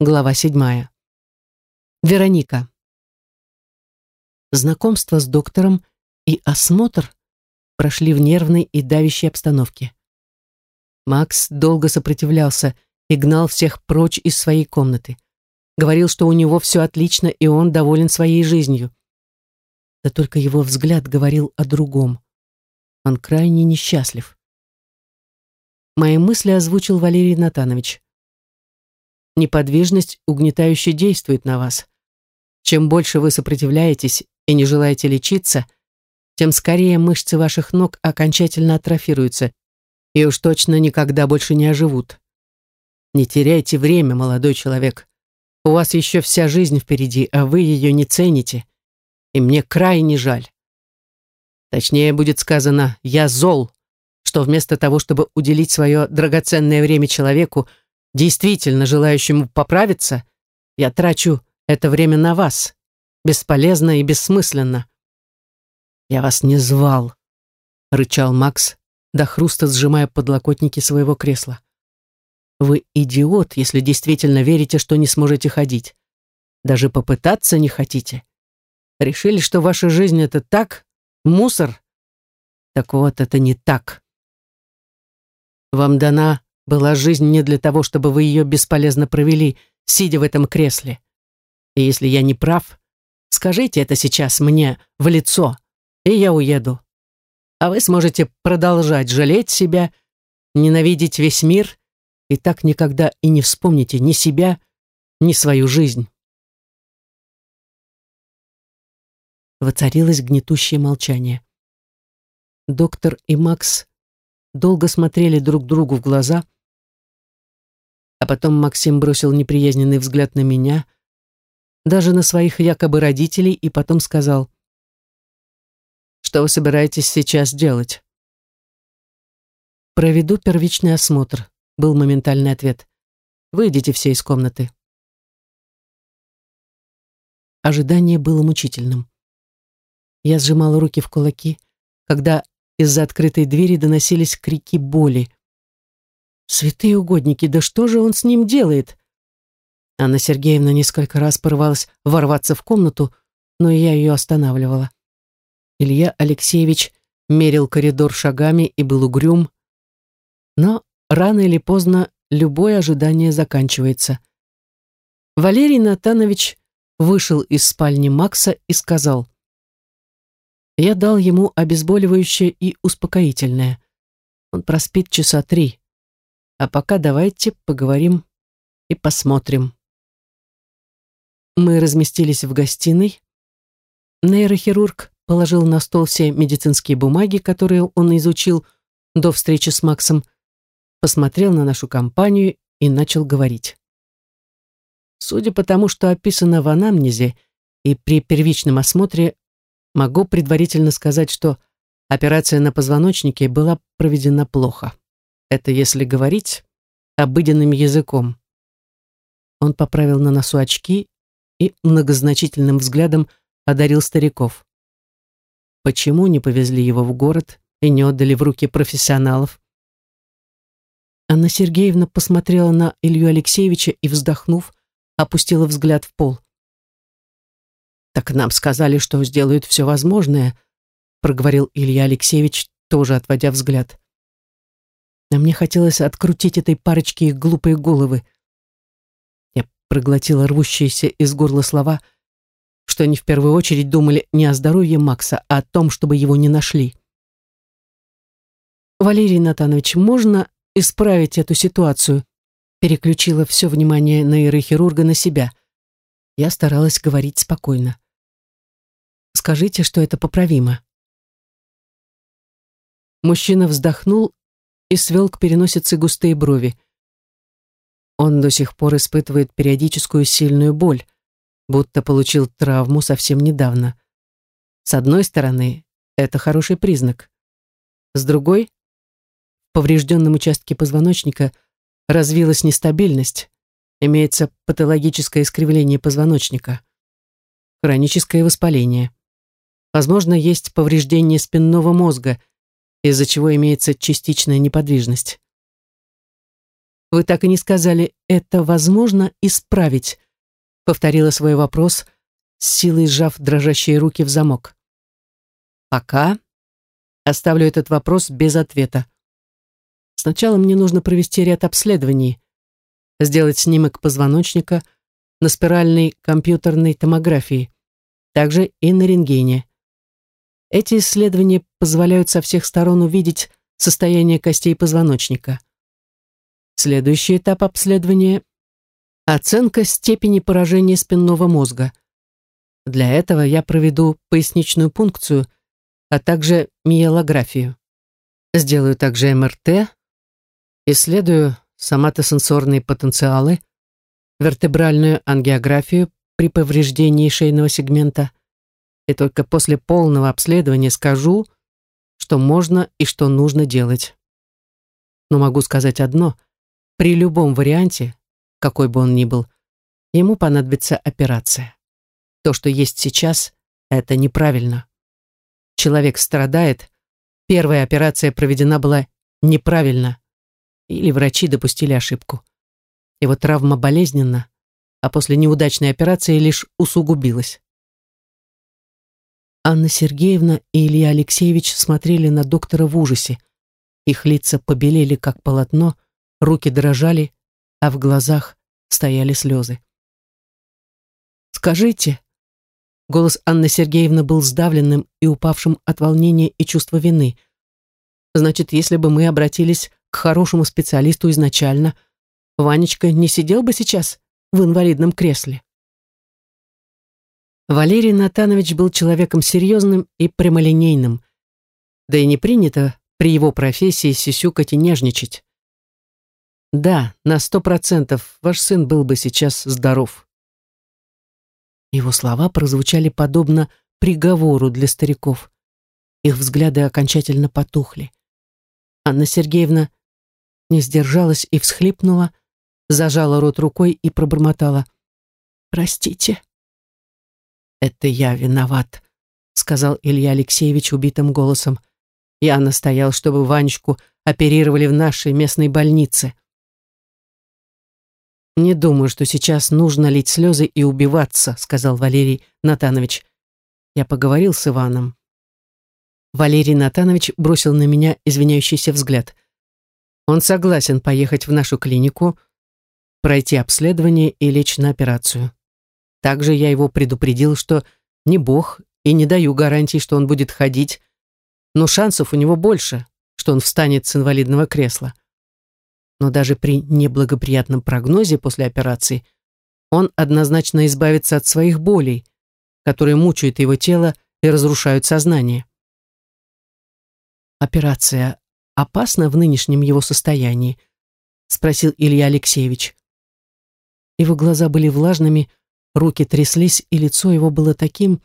Глава седьмая. Вероника. Знакомство с доктором и осмотр прошли в нервной и давящей обстановке. Макс долго сопротивлялся и гнал всех прочь из своей комнаты. Говорил, что у него все отлично и он доволен своей жизнью. Да только его взгляд говорил о другом. Он крайне несчастлив. Мои мысли озвучил Валерий Натанович неподвижность угнетающе действует на вас. Чем больше вы сопротивляетесь и не желаете лечиться, тем скорее мышцы ваших ног окончательно атрофируются и уж точно никогда больше не оживут. Не теряйте время, молодой человек. У вас еще вся жизнь впереди, а вы ее не цените. И мне крайне жаль. Точнее будет сказано «я зол», что вместо того, чтобы уделить свое драгоценное время человеку, действительно желающему поправиться, я трачу это время на вас, бесполезно и бессмысленно. Я вас не звал, рычал Макс, до хруста сжимая подлокотники своего кресла. Вы идиот, если действительно верите, что не сможете ходить. Даже попытаться не хотите. Решили, что ваша жизнь это так, мусор? Так вот, это не так. Вам дана была жизнь не для того, чтобы вы ее бесполезно провели, сидя в этом кресле. И если я не прав, скажите это сейчас мне в лицо, и я уеду. А вы сможете продолжать жалеть себя, ненавидеть весь мир, и так никогда и не вспомните ни себя, ни свою жизнь. Воцарилось гнетущее молчание. Доктор и Макс долго смотрели друг другу в глаза, а потом Максим бросил неприязненный взгляд на меня, даже на своих якобы родителей, и потом сказал, «Что вы собираетесь сейчас делать?» «Проведу первичный осмотр», — был моментальный ответ. «Выйдите все из комнаты». Ожидание было мучительным. Я сжимала руки в кулаки, когда из-за открытой двери доносились крики боли. Святые угодники, да что же он с ним делает? Анна Сергеевна несколько раз порывалась ворваться в комнату, но я ее останавливала. Илья Алексеевич мерил коридор шагами и был угрюм. Но рано или поздно любое ожидание заканчивается. Валерий Натанович вышел из спальни Макса и сказал. Я дал ему обезболивающее и успокоительное. Он проспит часа три. А пока давайте поговорим и посмотрим. Мы разместились в гостиной. Нейрохирург положил на стол все медицинские бумаги, которые он изучил до встречи с Максом, посмотрел на нашу компанию и начал говорить. Судя по тому, что описано в анамнезе и при первичном осмотре, могу предварительно сказать, что операция на позвоночнике была проведена плохо. Это если говорить обыденным языком. Он поправил на носу очки и многозначительным взглядом одарил стариков. Почему не повезли его в город и не отдали в руки профессионалов? Анна Сергеевна посмотрела на Илью Алексеевича и, вздохнув, опустила взгляд в пол. «Так нам сказали, что сделают все возможное», проговорил Илья Алексеевич, тоже отводя взгляд а мне хотелось открутить этой парочке их глупые головы. Я проглотила рвущиеся из горла слова, что они в первую очередь думали не о здоровье Макса, а о том, чтобы его не нашли. «Валерий Натанович, можно исправить эту ситуацию?» Переключила все внимание нейрохирурга на себя. Я старалась говорить спокойно. «Скажите, что это поправимо». Мужчина вздохнул и свел к переносице густые брови. Он до сих пор испытывает периодическую сильную боль, будто получил травму совсем недавно. С одной стороны, это хороший признак. С другой, в поврежденном участке позвоночника развилась нестабильность, имеется патологическое искривление позвоночника, хроническое воспаление. Возможно, есть повреждение спинного мозга – из-за чего имеется частичная неподвижность. Вы так и не сказали, это возможно исправить, повторила свой вопрос, с силой сжав дрожащие руки в замок. Пока оставлю этот вопрос без ответа. Сначала мне нужно провести ряд обследований, сделать снимок позвоночника на спиральной компьютерной томографии, также и на рентгене. Эти исследования позволяют со всех сторон увидеть состояние костей позвоночника. Следующий этап обследования – оценка степени поражения спинного мозга. Для этого я проведу поясничную пункцию, а также миелографию. Сделаю также МРТ, исследую соматосенсорные потенциалы, вертебральную ангиографию при повреждении шейного сегмента, и только после полного обследования скажу, что можно и что нужно делать. Но могу сказать одно. При любом варианте, какой бы он ни был, ему понадобится операция. То, что есть сейчас, это неправильно. Человек страдает, первая операция проведена была неправильно, или врачи допустили ошибку. Его травма болезненна, а после неудачной операции лишь усугубилась. Анна Сергеевна и Илья Алексеевич смотрели на доктора в ужасе. Их лица побелели, как полотно, руки дрожали, а в глазах стояли слезы. «Скажите...» Голос Анны Сергеевны был сдавленным и упавшим от волнения и чувства вины. «Значит, если бы мы обратились к хорошему специалисту изначально, Ванечка не сидел бы сейчас в инвалидном кресле?» Валерий Натанович был человеком серьезным и прямолинейным, да и не принято при его профессии сисюкать и нежничать. Да, на сто процентов ваш сын был бы сейчас здоров. Его слова прозвучали подобно приговору для стариков. Их взгляды окончательно потухли. Анна Сергеевна не сдержалась и всхлипнула, зажала рот рукой и пробормотала. «Простите». «Это я виноват», — сказал Илья Алексеевич убитым голосом. «Я настоял, чтобы Ванечку оперировали в нашей местной больнице». «Не думаю, что сейчас нужно лить слезы и убиваться», — сказал Валерий Натанович. Я поговорил с Иваном. Валерий Натанович бросил на меня извиняющийся взгляд. Он согласен поехать в нашу клинику, пройти обследование и лечь на операцию. Также я его предупредил, что не бог и не даю гарантий, что он будет ходить, но шансов у него больше, что он встанет с инвалидного кресла. Но даже при неблагоприятном прогнозе после операции он однозначно избавится от своих болей, которые мучают его тело и разрушают сознание. «Операция опасна в нынешнем его состоянии?» — спросил Илья Алексеевич. Его глаза были влажными, Руки тряслись, и лицо его было таким,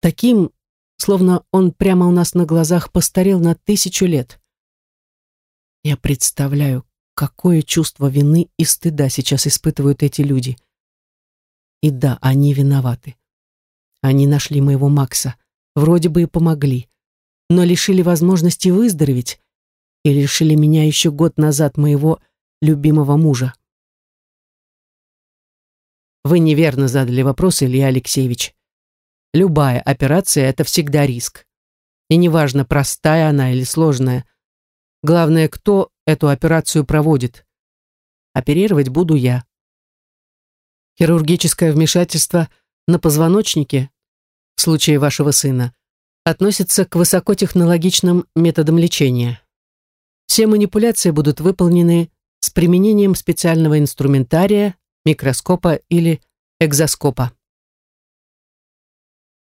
таким, словно он прямо у нас на глазах постарел на тысячу лет. Я представляю, какое чувство вины и стыда сейчас испытывают эти люди. И да, они виноваты. Они нашли моего Макса, вроде бы и помогли, но лишили возможности выздороветь и лишили меня еще год назад моего любимого мужа. Вы неверно задали вопрос, Илья Алексеевич. Любая операция – это всегда риск. И неважно, простая она или сложная. Главное, кто эту операцию проводит. Оперировать буду я. Хирургическое вмешательство на позвоночнике в случае вашего сына относится к высокотехнологичным методам лечения. Все манипуляции будут выполнены с применением специального инструментария, микроскопа или экзоскопа.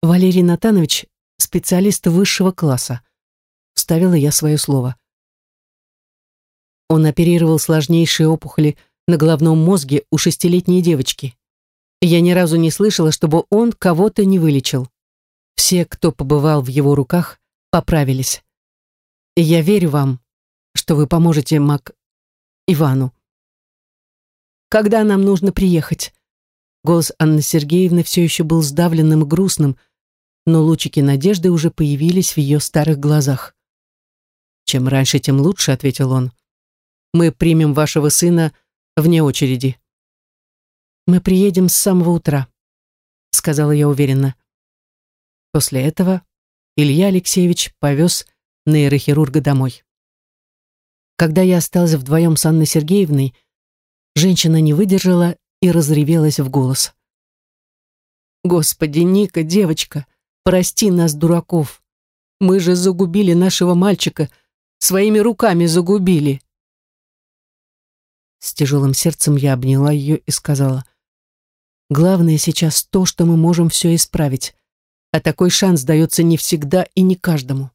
Валерий Натанович – специалист высшего класса. Вставила я свое слово. Он оперировал сложнейшие опухоли на головном мозге у шестилетней девочки. Я ни разу не слышала, чтобы он кого-то не вылечил. Все, кто побывал в его руках, поправились. И я верю вам, что вы поможете Мак Ивану. Когда нам нужно приехать?» Голос Анны Сергеевны все еще был сдавленным и грустным, но лучики надежды уже появились в ее старых глазах. «Чем раньше, тем лучше», — ответил он. мы примем вашего сына вне очереди. Мы приедем с самого утра, сказала я уверенно. После этого Илья Алексеевич повез нейрохирурга домой. Когда я осталась вдвоем с Анной Сергеевной, женщина не выдержала и разревелась в голос. «Господи, Ника, девочка, прости нас, дураков. Мы же загубили нашего мальчика, своими руками загубили». С тяжелым сердцем я обняла ее и сказала, «Главное сейчас то, что мы можем все исправить, а такой шанс дается не всегда и не каждому».